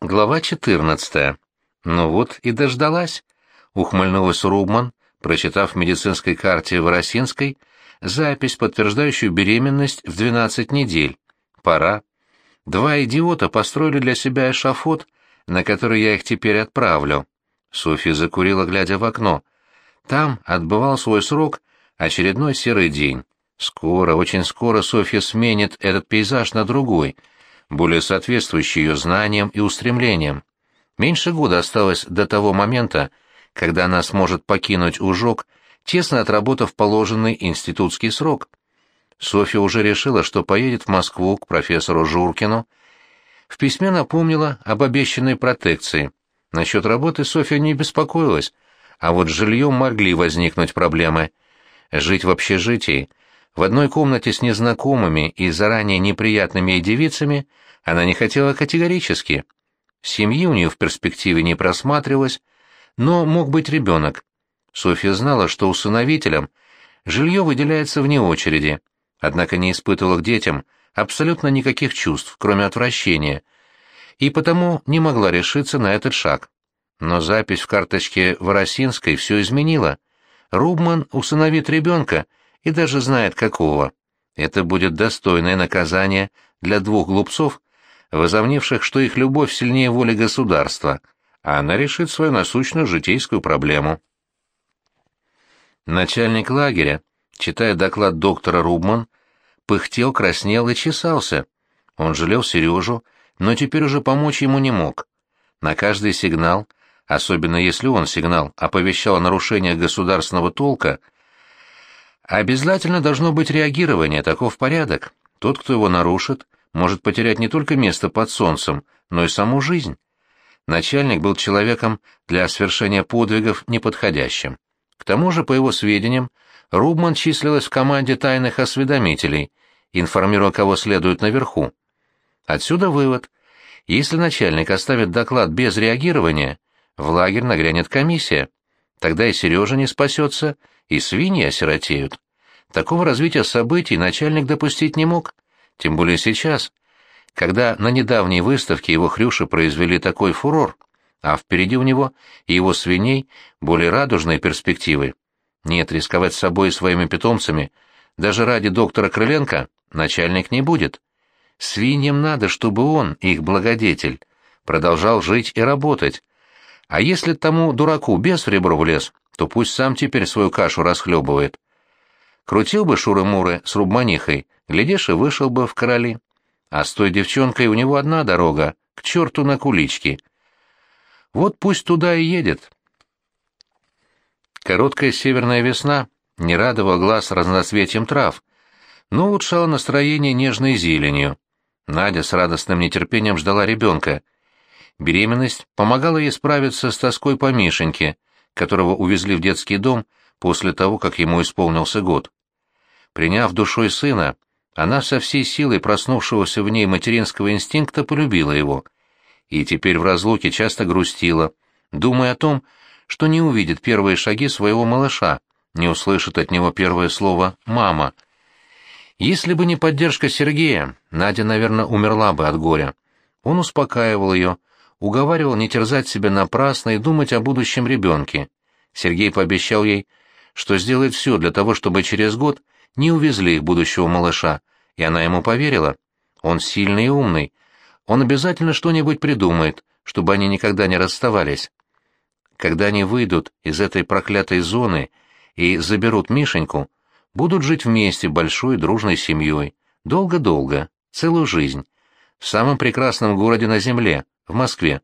Глава 14. Ну вот и дождалась. Ухмыльнулась Рубман, прочитав в медицинской карте Воросинской запись, подтверждающую беременность в 12 недель. Пора. Два идиота построили для себя эшафот, на который я их теперь отправлю. Софья закурила, глядя в окно. Там отбывал свой срок очередной серый день. Скоро, очень скоро Софья сменит этот пейзаж на другой — более соответствующий ее знаниям и устремлениям. Меньше года осталось до того момента, когда она сможет покинуть Ужок, тесно отработав положенный институтский срок. Софья уже решила, что поедет в Москву к профессору Журкину. В письме напомнила об обещанной протекции. Насчет работы Софья не беспокоилась, а вот с жильем могли возникнуть проблемы. Жить в общежитии в одной комнате с незнакомыми и заранее неприятными девицами она не хотела категорически. Семьи у нее в перспективе не просматривалось, но мог быть ребенок. Софья знала, что усыновителям жилье выделяется вне очереди, однако не испытывала к детям абсолютно никаких чувств, кроме отвращения, и потому не могла решиться на этот шаг. Но запись в карточке Воросинской все изменила. Рубман усыновит ребенка, и даже знает какого. Это будет достойное наказание для двух глупцов, возомнивших, что их любовь сильнее воли государства, а она решит свою насущную житейскую проблему. Начальник лагеря, читая доклад доктора Рубман, пыхтел, краснел и чесался. Он жалел Сережу, но теперь уже помочь ему не мог. На каждый сигнал, особенно если он сигнал оповещал о нарушениях государственного толка, Обязательно должно быть реагирование, таков порядок. Тот, кто его нарушит, может потерять не только место под солнцем, но и саму жизнь. Начальник был человеком для свершения подвигов неподходящим. К тому же, по его сведениям, Рубман числилась в команде тайных осведомителей, информируя, кого следует наверху. Отсюда вывод. Если начальник оставит доклад без реагирования, в лагерь нагрянет комиссия. Тогда и Сережа не спасется, и свиньи осиротеют. Такого развития событий начальник допустить не мог, тем более сейчас, когда на недавней выставке его хрюши произвели такой фурор, а впереди у него и его свиней более радужные перспективы. Нет, рисковать собой и своими питомцами даже ради доктора Крыленко начальник не будет. Свиньям надо, чтобы он, их благодетель, продолжал жить и работать. А если тому дураку без в ребро влез, то пусть сам теперь свою кашу расхлебывает. Крутил бы шуры-муры с рубманихой, глядишь, и вышел бы в короли. А с той девчонкой у него одна дорога, к черту на кулички. Вот пусть туда и едет. Короткая северная весна не радовала глаз разноцветием трав, но улучшала настроение нежной зеленью. Надя с радостным нетерпением ждала ребенка. Беременность помогала ей справиться с тоской по Мишеньке — которого увезли в детский дом после того, как ему исполнился год. Приняв душой сына, она со всей силой проснувшегося в ней материнского инстинкта полюбила его, и теперь в разлуке часто грустила, думая о том, что не увидит первые шаги своего малыша, не услышит от него первое слово «мама». Если бы не поддержка Сергея, Надя, наверное, умерла бы от горя. Он успокаивал ее, уговаривал не терзать себя напрасно и думать о будущем ребенке. Сергей пообещал ей, что сделает все для того, чтобы через год не увезли их будущего малыша, и она ему поверила. Он сильный и умный. Он обязательно что-нибудь придумает, чтобы они никогда не расставались. Когда они выйдут из этой проклятой зоны и заберут Мишеньку, будут жить вместе большой дружной семьей, долго-долго, целую жизнь, в самом прекрасном городе на земле, в Москве.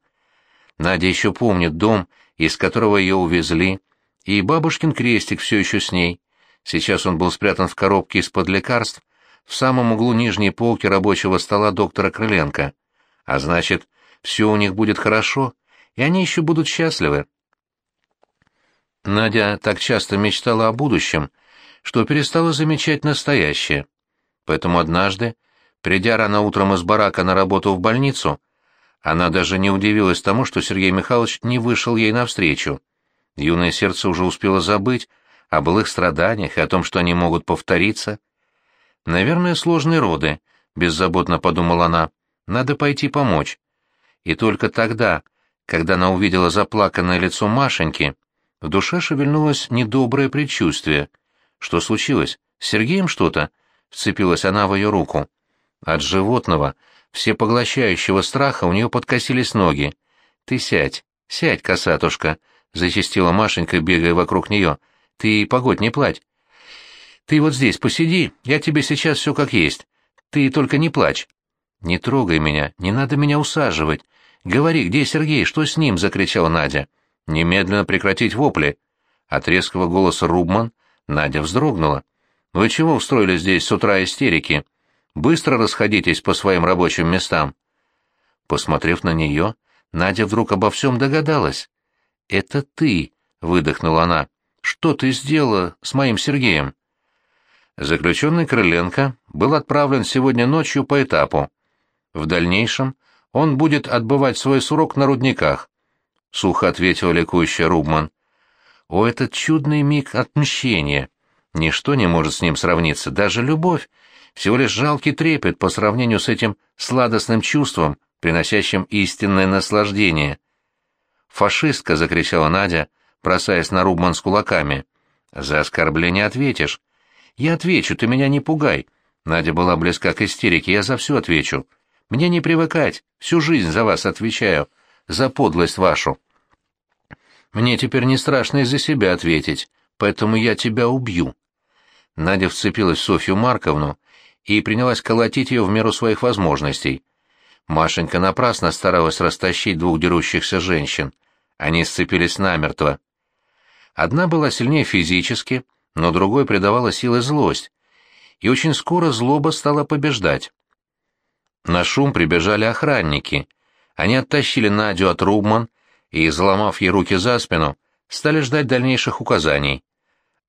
Надя еще помнит дом, из которого ее увезли, и бабушкин крестик все еще с ней. Сейчас он был спрятан в коробке из-под лекарств в самом углу нижней полки рабочего стола доктора Крыленко. А значит, все у них будет хорошо, и они еще будут счастливы. Надя так часто мечтала о будущем, что перестала замечать настоящее. Поэтому однажды, придя рано утром из барака на работу в больницу, она даже не удивилась тому, что Сергей Михайлович не вышел ей навстречу. Юное сердце уже успело забыть о былых страданиях и о том, что они могут повториться. «Наверное, сложные роды», — беззаботно подумала она. «Надо пойти помочь». И только тогда, когда она увидела заплаканное лицо Машеньки, в душе шевельнулось недоброе предчувствие. Что случилось? С Сергеем что-то? Вцепилась она в ее руку. От животного, всепоглощающего страха, у нее подкосились ноги. «Ты сядь, сядь, косатушка», — зачастила Машенька, бегая вокруг нее. «Ты, погодь, не плачь. Ты вот здесь посиди, я тебе сейчас все как есть. Ты только не плачь». «Не трогай меня, не надо меня усаживать. Говори, где Сергей, что с ним?» — закричала Надя. «Немедленно прекратить вопли». От резкого голоса Рубман Надя вздрогнула. «Вы чего устроили здесь с утра истерики? Быстро расходитесь по своим рабочим местам». Посмотрев на нее, Надя вдруг обо всем догадалась. «Это ты», — выдохнула она. «Что ты сделала с моим Сергеем?» Заключенный Крыленко был отправлен сегодня ночью по этапу. В дальнейшем он будет отбывать свой срок на рудниках, — сухо ответил ликующий Рубман. О, этот чудный миг отмщения! Ничто не может с ним сравниться, даже любовь, всего лишь жалкий трепет по сравнению с этим сладостным чувством, приносящим истинное наслаждение. «Фашистка!» — закричала Надя, бросаясь на Рубман с кулаками. «За оскорбление ответишь». «Я отвечу, ты меня не пугай». Надя была близка к истерике, я за все отвечу. Мне не привыкать, всю жизнь за вас отвечаю, за подлость вашу. Мне теперь не страшно из-за себя ответить, поэтому я тебя убью. Надя вцепилась в Софью Марковну и принялась колотить ее в меру своих возможностей. Машенька напрасно старалась растащить двух дерущихся женщин. Они сцепились намертво. Одна была сильнее физически, но другой придавала силы злость. И очень скоро злоба стала побеждать. На шум прибежали охранники. Они оттащили Надю от Рубман и, заломав ей руки за спину, стали ждать дальнейших указаний.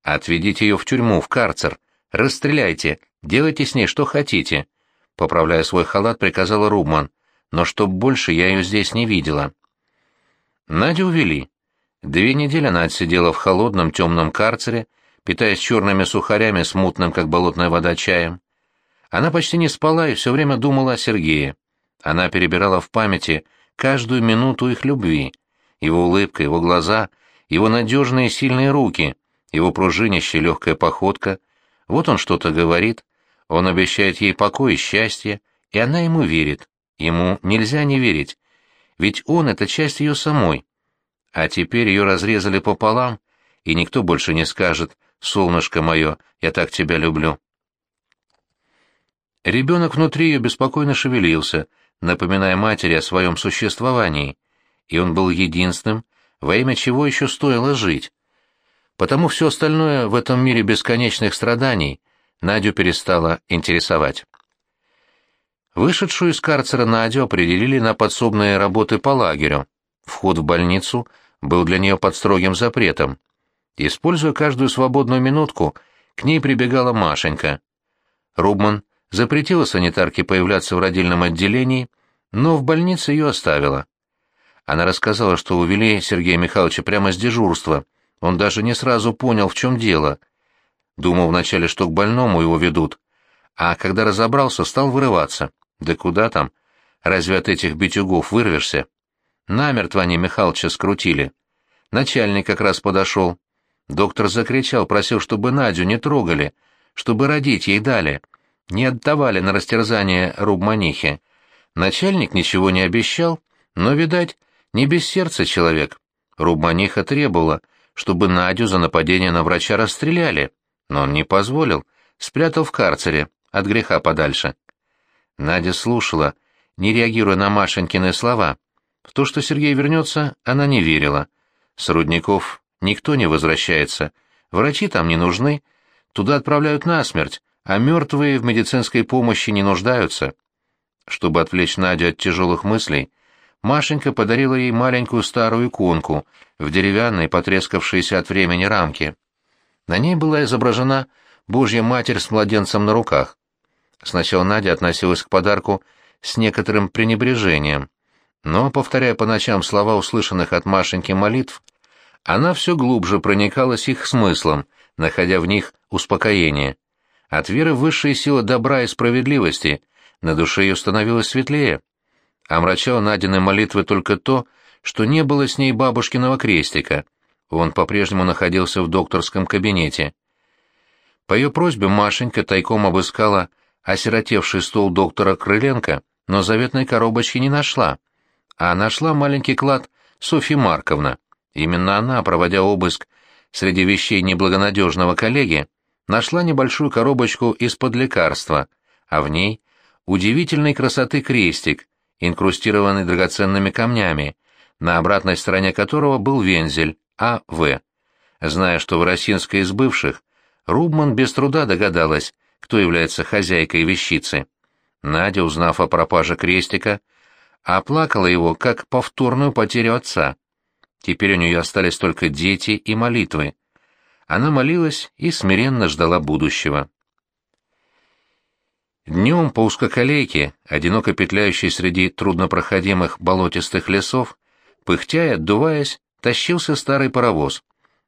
«Отведите ее в тюрьму, в карцер. Расстреляйте. Делайте с ней что хотите», — поправляя свой халат, приказала Рубман. «Но чтоб больше я ее здесь не видела». Надю увели. Две недели она отсидела в холодном темном карцере, питаясь черными сухарями с мутным, как болотная вода, чаем. Она почти не спала и все время думала о Сергее. Она перебирала в памяти каждую минуту их любви, его улыбка, его глаза, его надежные сильные руки, его пружинящая легкая походка. Вот он что-то говорит, он обещает ей покой и счастье, и она ему верит. Ему нельзя не верить, ведь он — это часть ее самой. А теперь ее разрезали пополам, и никто больше не скажет «Солнышко мое, я так тебя люблю». Ребенок внутри ее беспокойно шевелился, напоминая матери о своем существовании, и он был единственным, во имя чего еще стоило жить. Потому все остальное в этом мире бесконечных страданий Надю перестало интересовать. Вышедшую из карцера Надю определили на подсобные работы по лагерю. Вход в больницу был для нее под строгим запретом. Используя каждую свободную минутку, к ней прибегала Машенька. Рубман запретила санитарке появляться в родильном отделении, но в больнице ее оставила. Она рассказала, что увели Сергея Михайловича прямо с дежурства. Он даже не сразу понял, в чем дело. Думал вначале, что к больному его ведут. А когда разобрался, стал вырываться. Да куда там? Разве от этих битюгов вырвешься? Намертво они Михалыча скрутили. Начальник как раз подошел. Доктор закричал, просил, чтобы Надю не трогали, чтобы родить ей дали не отдавали на растерзание рубманихи. Начальник ничего не обещал, но, видать, не без сердца человек. Рубманиха требовала, чтобы Надю за нападение на врача расстреляли, но он не позволил, спрятал в карцере, от греха подальше. Надя слушала, не реагируя на Машенькины слова. В то, что Сергей вернется, она не верила. С рудников никто не возвращается, врачи там не нужны, туда отправляют насмерть, а мертвые в медицинской помощи не нуждаются. Чтобы отвлечь Надю от тяжелых мыслей, Машенька подарила ей маленькую старую иконку в деревянной, потрескавшейся от времени рамке. На ней была изображена Божья Матерь с младенцем на руках. Сначала Надя относилась к подарку с некоторым пренебрежением, но, повторяя по ночам слова услышанных от Машеньки молитв, она все глубже проникалась их смыслом, находя в них успокоение. От веры в высшие силы добра и справедливости на душе ее становилось светлее. Омрачало Надины молитвы только то, что не было с ней бабушкиного крестика. Он по-прежнему находился в докторском кабинете. По ее просьбе Машенька тайком обыскала осиротевший стол доктора Крыленко, но заветной коробочки не нашла. А нашла маленький клад Софья Марковна. Именно она, проводя обыск среди вещей неблагонадежного коллеги, нашла небольшую коробочку из-под лекарства, а в ней удивительной красоты крестик, инкрустированный драгоценными камнями, на обратной стороне которого был вензель А.В. Зная, что в Росинской из бывших, Рубман без труда догадалась, кто является хозяйкой вещицы. Надя, узнав о пропаже крестика, оплакала его как повторную потерю отца. Теперь у нее остались только дети и молитвы. Она молилась и смиренно ждала будущего. Днем по узкоколейке, одиноко петляющей среди труднопроходимых болотистых лесов, пыхтя и отдуваясь, тащился старый паровоз.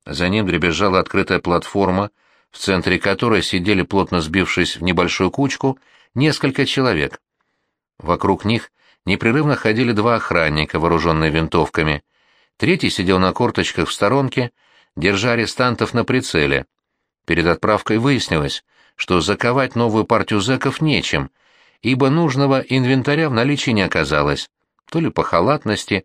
За ним дребезжала открытая платформа, в центре которой сидели, плотно сбившись в небольшую кучку, несколько человек. Вокруг них непрерывно ходили два охранника, вооруженные винтовками. Третий сидел на корточках в сторонке, держа арестантов на прицеле. Перед отправкой выяснилось, что заковать новую партию зэков нечем, ибо нужного инвентаря в наличии не оказалось. То ли по халатности,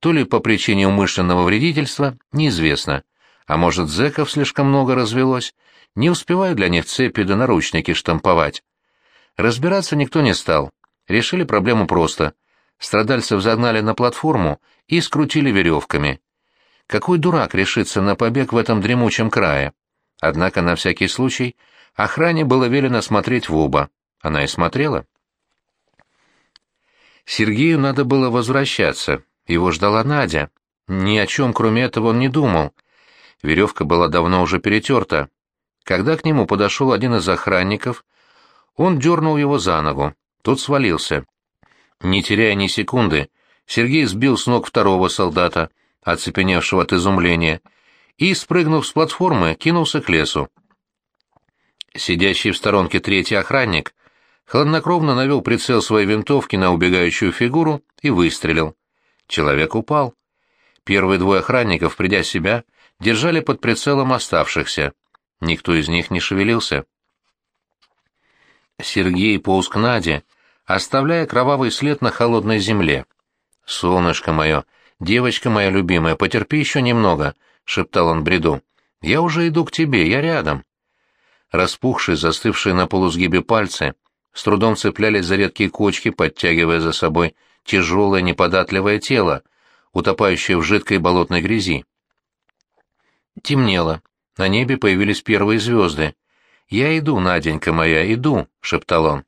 то ли по причине умышленного вредительства, неизвестно. А может, зэков слишком много развелось, не успеваю для них цепи да наручники штамповать. Разбираться никто не стал. Решили проблему просто. Страдальцев загнали на платформу и скрутили веревками. Какой дурак решится на побег в этом дремучем крае? Однако на всякий случай охране было велено смотреть в оба. Она и смотрела. Сергею надо было возвращаться. Его ждала Надя. Ни о чем, кроме этого, он не думал. Веревка была давно уже перетерта. Когда к нему подошел один из охранников, он дернул его за ногу. Тот свалился. Не теряя ни секунды, Сергей сбил с ног второго солдата, оцепеневшего от изумления, и, спрыгнув с платформы, кинулся к лесу. Сидящий в сторонке третий охранник хладнокровно навел прицел своей винтовки на убегающую фигуру и выстрелил. Человек упал. Первые двое охранников, придя в себя, держали под прицелом оставшихся. Никто из них не шевелился. Сергей полз к Наде, оставляя кровавый след на холодной земле. «Солнышко мое, девочка моя любимая, потерпи еще немного», — шептал он бреду. «Я уже иду к тебе, я рядом». Распухшие, застывшие на полусгибе пальцы, с трудом цеплялись за редкие кочки, подтягивая за собой тяжелое неподатливое тело, утопающее в жидкой болотной грязи. Темнело. На небе появились первые звезды. «Я иду, Наденька моя, иду», — шептал он.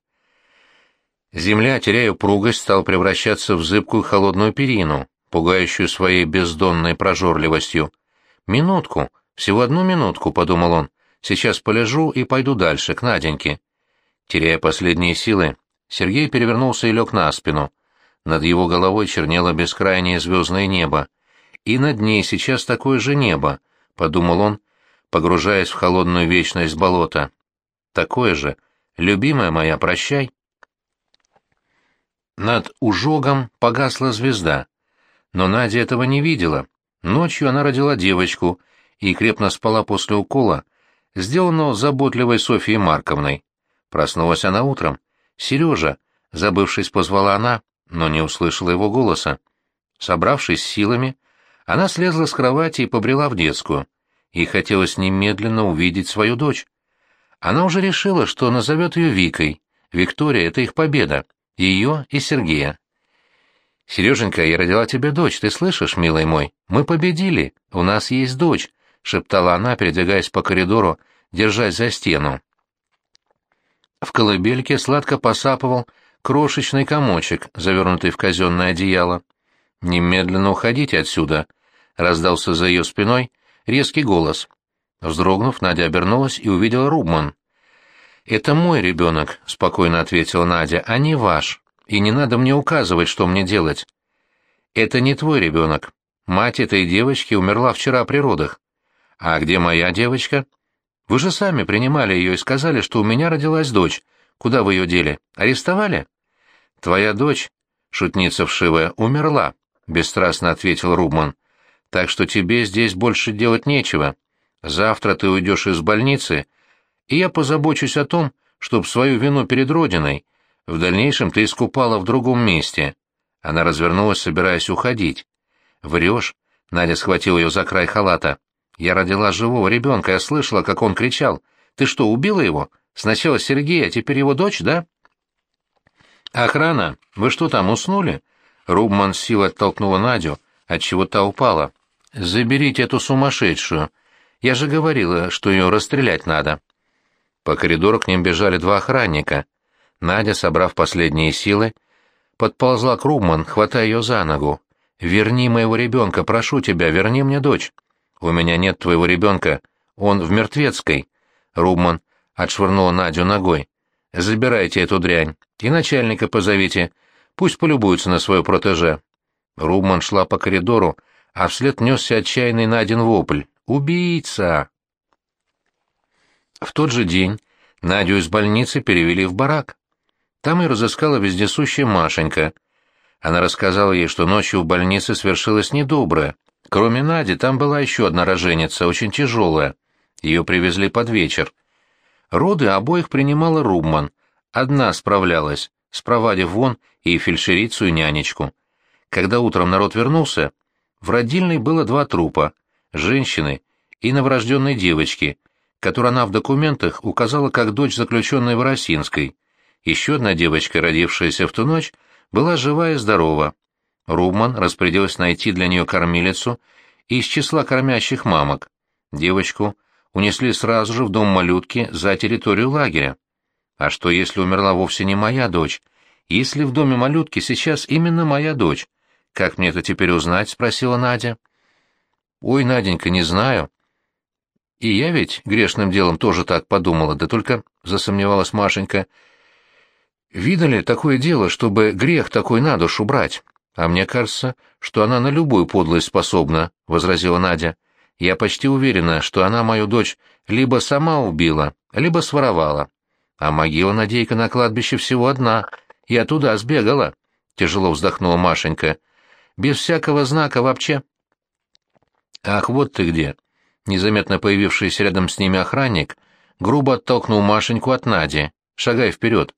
Земля, теряя упругость, стала превращаться в зыбкую холодную перину, пугающую своей бездонной прожорливостью. «Минутку, всего одну минутку», — подумал он. «Сейчас полежу и пойду дальше, к Наденьке». Теряя последние силы, Сергей перевернулся и лег на спину. Над его головой чернело бескрайнее звездное небо. И над ней сейчас такое же небо, — подумал он, погружаясь в холодную вечность болота. Такое же. Любимая моя, прощай. Над ужогом погасла звезда. Но Надя этого не видела. Ночью она родила девочку и крепко спала после укола, сделанного заботливой Софьей Марковной. Проснулась она утром. «Сережа!» — забывшись, позвала она, но не услышала его голоса. Собравшись силами, она слезла с кровати и побрела в детскую. Ей хотелось немедленно увидеть свою дочь. Она уже решила, что назовет ее Викой. Виктория — это их победа. Ее и Сергея. «Сереженька, я родила тебе дочь, ты слышишь, милый мой? Мы победили, у нас есть дочь», — шептала она, передвигаясь по коридору, держась за стену. В колыбельке сладко посапывал крошечный комочек, завернутый в казенное одеяло. «Немедленно уходите отсюда», — раздался за ее спиной резкий голос. Вздрогнув, Надя обернулась и увидела Рубман. «Это мой ребенок», — спокойно ответила Надя, — «а не ваш. И не надо мне указывать, что мне делать». «Это не твой ребенок. Мать этой девочки умерла вчера при родах». «А где моя девочка?» «Вы же сами принимали ее и сказали, что у меня родилась дочь. Куда вы ее дели? Арестовали?» «Твоя дочь шутница вшивая, умерла, — бесстрастно ответил Рубман. Так что тебе здесь больше делать нечего. Завтра ты уйдешь из больницы, и я позабочусь о том, чтобы свою вину перед Родиной в дальнейшем ты искупала в другом месте. Она развернулась, собираясь уходить. «Врешь?» — Надя схватила ее за край халата. «Я родила живого ребенка, я слышала, как он кричал. Ты что, убила его? Сначала Сергея, а теперь его дочь, да?» «Охрана, вы что там, уснули?» Рубман с силой оттолкнула Надю, отчего та упала. «Заберите эту сумасшедшую. Я же говорила, что ее расстрелять надо». По коридору к ним бежали два охранника. Надя, собрав последние силы, подползла к Рубман, хватая ее за ногу. «Верни моего ребенка, прошу тебя, верни мне дочь». «У меня нет твоего ребенка, он в мертвецкой». Рубман отшвырнула Надю ногой. «Забирайте эту дрянь и начальника позовите, пусть полюбуются на свое протеже». Рубман шла по коридору, а вслед несся отчаянный Надин вопль. «Убийца!» В тот же день Надю из больницы перевели в барак. Там и разыскала вездесущая Машенька. Она рассказала ей, что ночью в больнице свершилось недоброе. Кроме Нади, там была еще одна роженица, очень тяжелая. Ее привезли под вечер. Роды обоих принимала Рубман. Одна справлялась, спровадив вон и фельдшерицу, и нянечку. Когда утром народ вернулся, в родильной было два трупа — женщины и новорожденной девочки, которую она в документах указала как дочь заключенной Воросинской. Еще одна девочка, родившаяся в ту ночь, была жива и здорова. Рубман распорядилась найти для нее кормилицу из числа кормящих мамок. Девочку унесли сразу же в дом малютки за территорию лагеря. А что, если умерла вовсе не моя дочь? Если в доме малютки сейчас именно моя дочь? Как мне это теперь узнать? — спросила Надя. Ой, Наденька, не знаю. И я ведь грешным делом тоже так подумала, да только засомневалась Машенька — Видно ли такое дело, чтобы грех такой на душу брать? А мне кажется, что она на любую подлость способна, — возразила Надя. Я почти уверена, что она мою дочь либо сама убила, либо своровала. А могила Надейка на кладбище всего одна. Я туда сбегала, — тяжело вздохнула Машенька. Без всякого знака вообще. Ах, вот ты где. Незаметно появившийся рядом с ними охранник грубо оттолкнул Машеньку от Нади. Шагай вперед.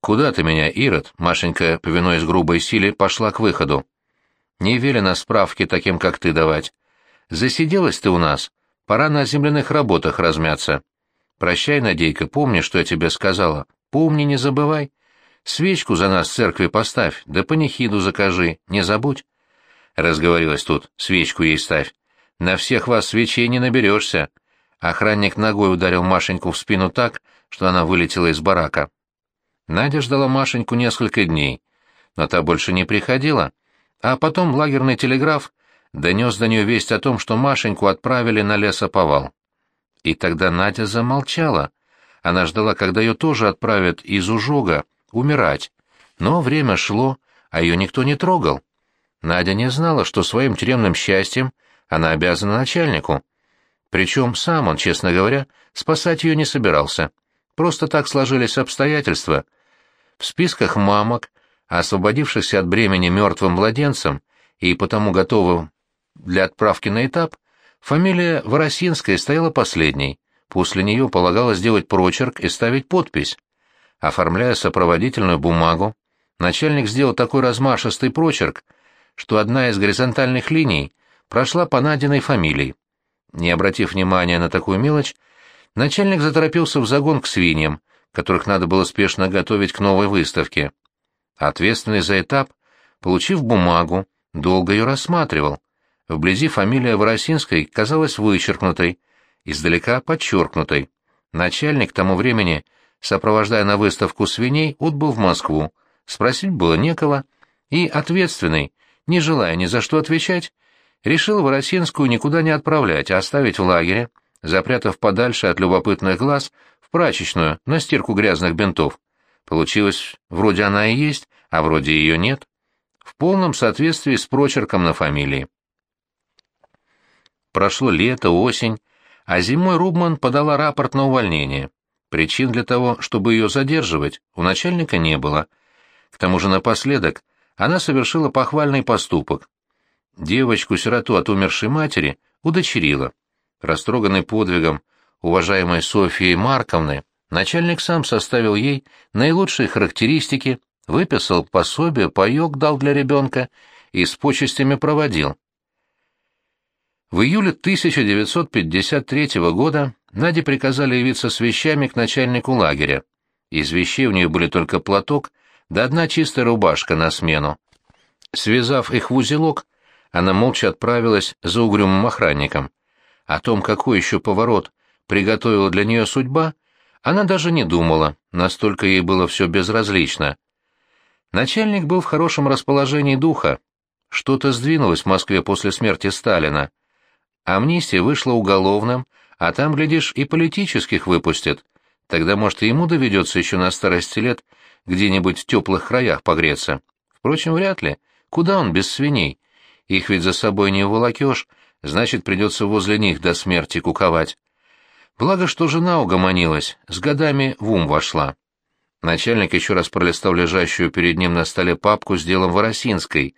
«Куда ты меня, Ирод?» — Машенька, повинуясь грубой силе, пошла к выходу. «Не велено справки таким, как ты, давать. Засиделась ты у нас. Пора на земляных работах размяться. Прощай, Надейка, помни, что я тебе сказала. Помни, не забывай. Свечку за нас в церкви поставь, да панихиду закажи, не забудь». Разговорилась тут, свечку ей ставь. На всех вас свечей не наберешься. Охранник ногой ударил Машеньку в спину так, что она вылетела из барака. Надя ждала Машеньку несколько дней, но та больше не приходила, а потом лагерный телеграф донес до нее весть о том, что Машеньку отправили на лесоповал. И тогда Надя замолчала. Она ждала, когда ее тоже отправят из Ужога умирать. Но время шло, а ее никто не трогал. Надя не знала, что своим тюремным счастьем она обязана начальнику. Причем сам он, честно говоря, спасать ее не собирался. Просто так сложились обстоятельства — в списках мамок, освободившихся от бремени мертвым младенцем и потому готовым для отправки на этап, фамилия Воросинская стояла последней. После нее полагалось сделать прочерк и ставить подпись. Оформляя сопроводительную бумагу, начальник сделал такой размашистый прочерк, что одна из горизонтальных линий прошла по Надиной фамилии. Не обратив внимания на такую мелочь, начальник заторопился в загон к свиньям, которых надо было спешно готовить к новой выставке. Ответственный за этап, получив бумагу, долго ее рассматривал. Вблизи фамилия Воросинской казалась вычеркнутой, издалека подчеркнутой. Начальник тому времени, сопровождая на выставку свиней, отбыл в Москву. Спросить было некого, и ответственный, не желая ни за что отвечать, решил Воросинскую никуда не отправлять, а оставить в лагере, запрятав подальше от любопытных глаз прачечную, на стирку грязных бинтов. Получилось, вроде она и есть, а вроде ее нет. В полном соответствии с прочерком на фамилии. Прошло лето, осень, а зимой Рубман подала рапорт на увольнение. Причин для того, чтобы ее задерживать, у начальника не было. К тому же напоследок она совершила похвальный поступок. Девочку-сироту от умершей матери удочерила. Растроганный подвигом уважаемой Софьи Марковны, начальник сам составил ей наилучшие характеристики, выписал пособие, паёк дал для ребенка и с почестями проводил. В июле 1953 года Наде приказали явиться с вещами к начальнику лагеря. Из вещей у нее были только платок да одна чистая рубашка на смену. Связав их в узелок, она молча отправилась за угрюмым охранником. О том, какой еще поворот приготовила для нее судьба, она даже не думала, настолько ей было все безразлично. Начальник был в хорошем расположении духа. Что-то сдвинулось в Москве после смерти Сталина. Амнистия вышла уголовным, а там, глядишь, и политических выпустят. Тогда, может, и ему доведется еще на старости лет где-нибудь в теплых краях погреться. Впрочем, вряд ли. Куда он без свиней? Их ведь за собой не уволокешь, значит, придется возле них до смерти куковать. Благо, что жена угомонилась, с годами в ум вошла. Начальник еще раз пролистал лежащую перед ним на столе папку с делом Воросинской.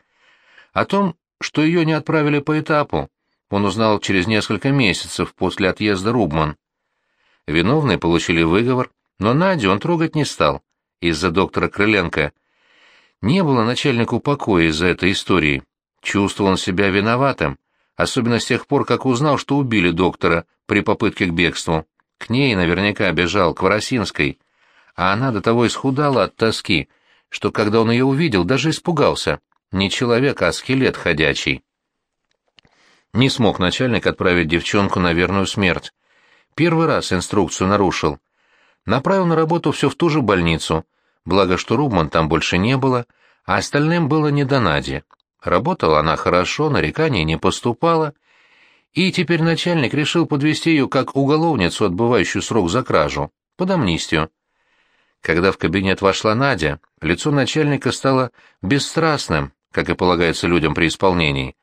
О том, что ее не отправили по этапу, он узнал через несколько месяцев после отъезда Рубман. Виновные получили выговор, но Надю он трогать не стал, из-за доктора Крыленко. Не было начальнику покоя из-за этой истории. Чувствовал он себя виноватым, особенно с тех пор, как узнал, что убили доктора при попытке к бегству. К ней наверняка бежал, к Воросинской. А она до того исхудала от тоски, что, когда он ее увидел, даже испугался. Не человек, а скелет ходячий. Не смог начальник отправить девчонку на верную смерть. Первый раз инструкцию нарушил. Направил на работу все в ту же больницу, благо что Рубман там больше не было, а остальным было не до Нади. Работала она хорошо, нареканий не поступало, и теперь начальник решил подвести ее как уголовницу, отбывающую срок за кражу, под амнистию. Когда в кабинет вошла Надя, лицо начальника стало бесстрастным, как и полагается людям при исполнении.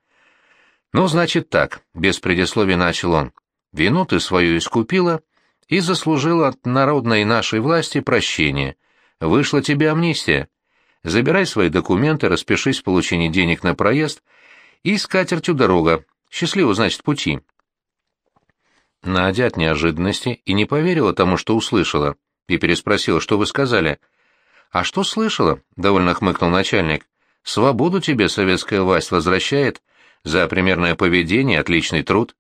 «Ну, значит так», — без предисловия начал он. «Вину ты свою искупила и заслужила от народной нашей власти прощение. Вышла тебе амнистия. Забирай свои документы, распишись в получении денег на проезд и с катертью дорога. Счастливо, значит, пути». Надя от неожиданности и не поверила тому, что услышала, и переспросила, что вы сказали. «А что слышала?» — довольно хмыкнул начальник. «Свободу тебе советская власть возвращает, за примерное поведение, отличный труд.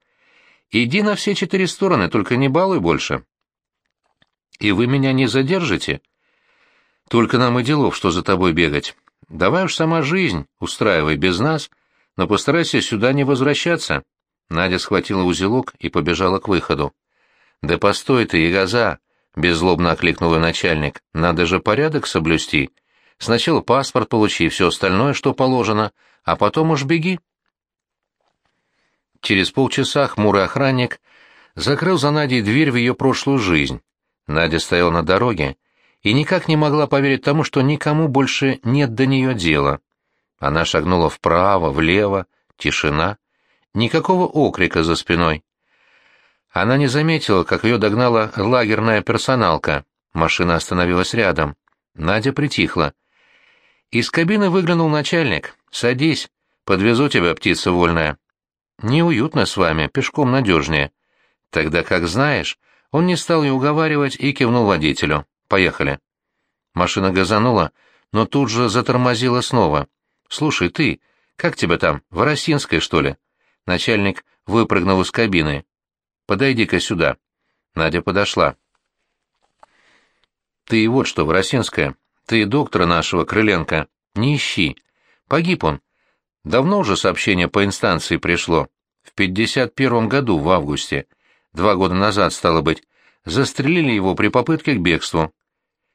Иди на все четыре стороны, только не балуй больше. И вы меня не задержите. Только нам и делов, что за тобой бегать. Давай уж сама жизнь, устраивай без нас, но постарайся сюда не возвращаться. Надя схватила узелок и побежала к выходу. «Да постой ты, ягоза!» — беззлобно окликнул ее начальник. «Надо же порядок соблюсти. Сначала паспорт получи, все остальное, что положено, а потом уж беги». Через полчаса хмурый охранник закрыл за Надей дверь в ее прошлую жизнь. Надя стояла на дороге и никак не могла поверить тому, что никому больше нет до нее дела. Она шагнула вправо, влево, тишина, никакого окрика за спиной. Она не заметила, как ее догнала лагерная персоналка. Машина остановилась рядом. Надя притихла. Из кабины выглянул начальник. «Садись, подвезу тебя, птица вольная». Неуютно с вами, пешком надежнее. Тогда, как знаешь, он не стал ее уговаривать и кивнул водителю. Поехали. Машина газанула, но тут же затормозила снова. «Слушай, ты, как тебя там, Воросинская, что ли?» Начальник выпрыгнул из кабины. «Подойди-ка сюда». Надя подошла. «Ты вот что, Воросинская, ты доктора нашего, Крыленко, не ищи. Погиб он, Давно уже сообщение по инстанции пришло. В 51 году, в августе. Два года назад, стало быть. Застрелили его при попытке к бегству.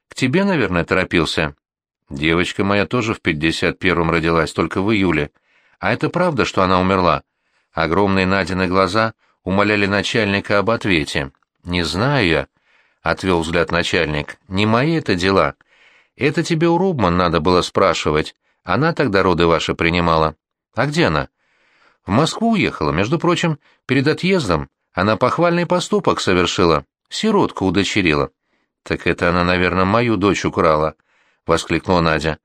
К тебе, наверное, торопился? Девочка моя тоже в 51-м родилась, только в июле. А это правда, что она умерла? Огромные Надины глаза умоляли начальника об ответе. «Не знаю я», — отвел взгляд начальник, — «не мои это дела. Это тебе у Рубман надо было спрашивать. Она тогда роды ваши принимала. А где она? В Москву уехала, между прочим, перед отъездом. Она похвальный поступок совершила. Сиротку удочерила. Так это она, наверное, мою дочь украла, — воскликнула Надя.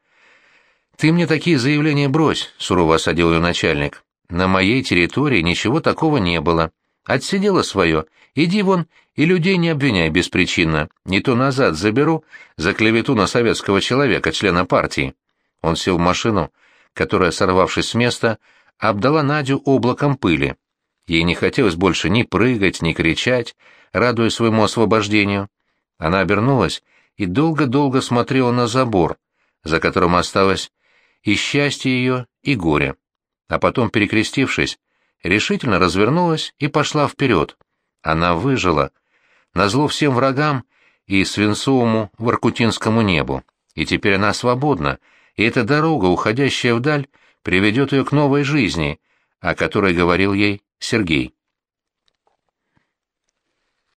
«Ты мне такие заявления брось», — сурово осадил ее начальник. «На моей территории ничего такого не было. Отсидела свое. Иди вон и людей не обвиняй беспричинно. Не то назад заберу за клевету на советского человека, члена партии». Он сел в машину, которая, сорвавшись с места, обдала Надю облаком пыли. Ей не хотелось больше ни прыгать, ни кричать, радуясь своему освобождению. Она обернулась и долго-долго смотрела на забор, за которым осталось и счастье ее, и горе. А потом, перекрестившись, решительно развернулась и пошла вперед. Она выжила, назло всем врагам и свинцовому воркутинскому небу. И теперь она свободна, и эта дорога, уходящая вдаль, приведет ее к новой жизни, о которой говорил ей Сергей.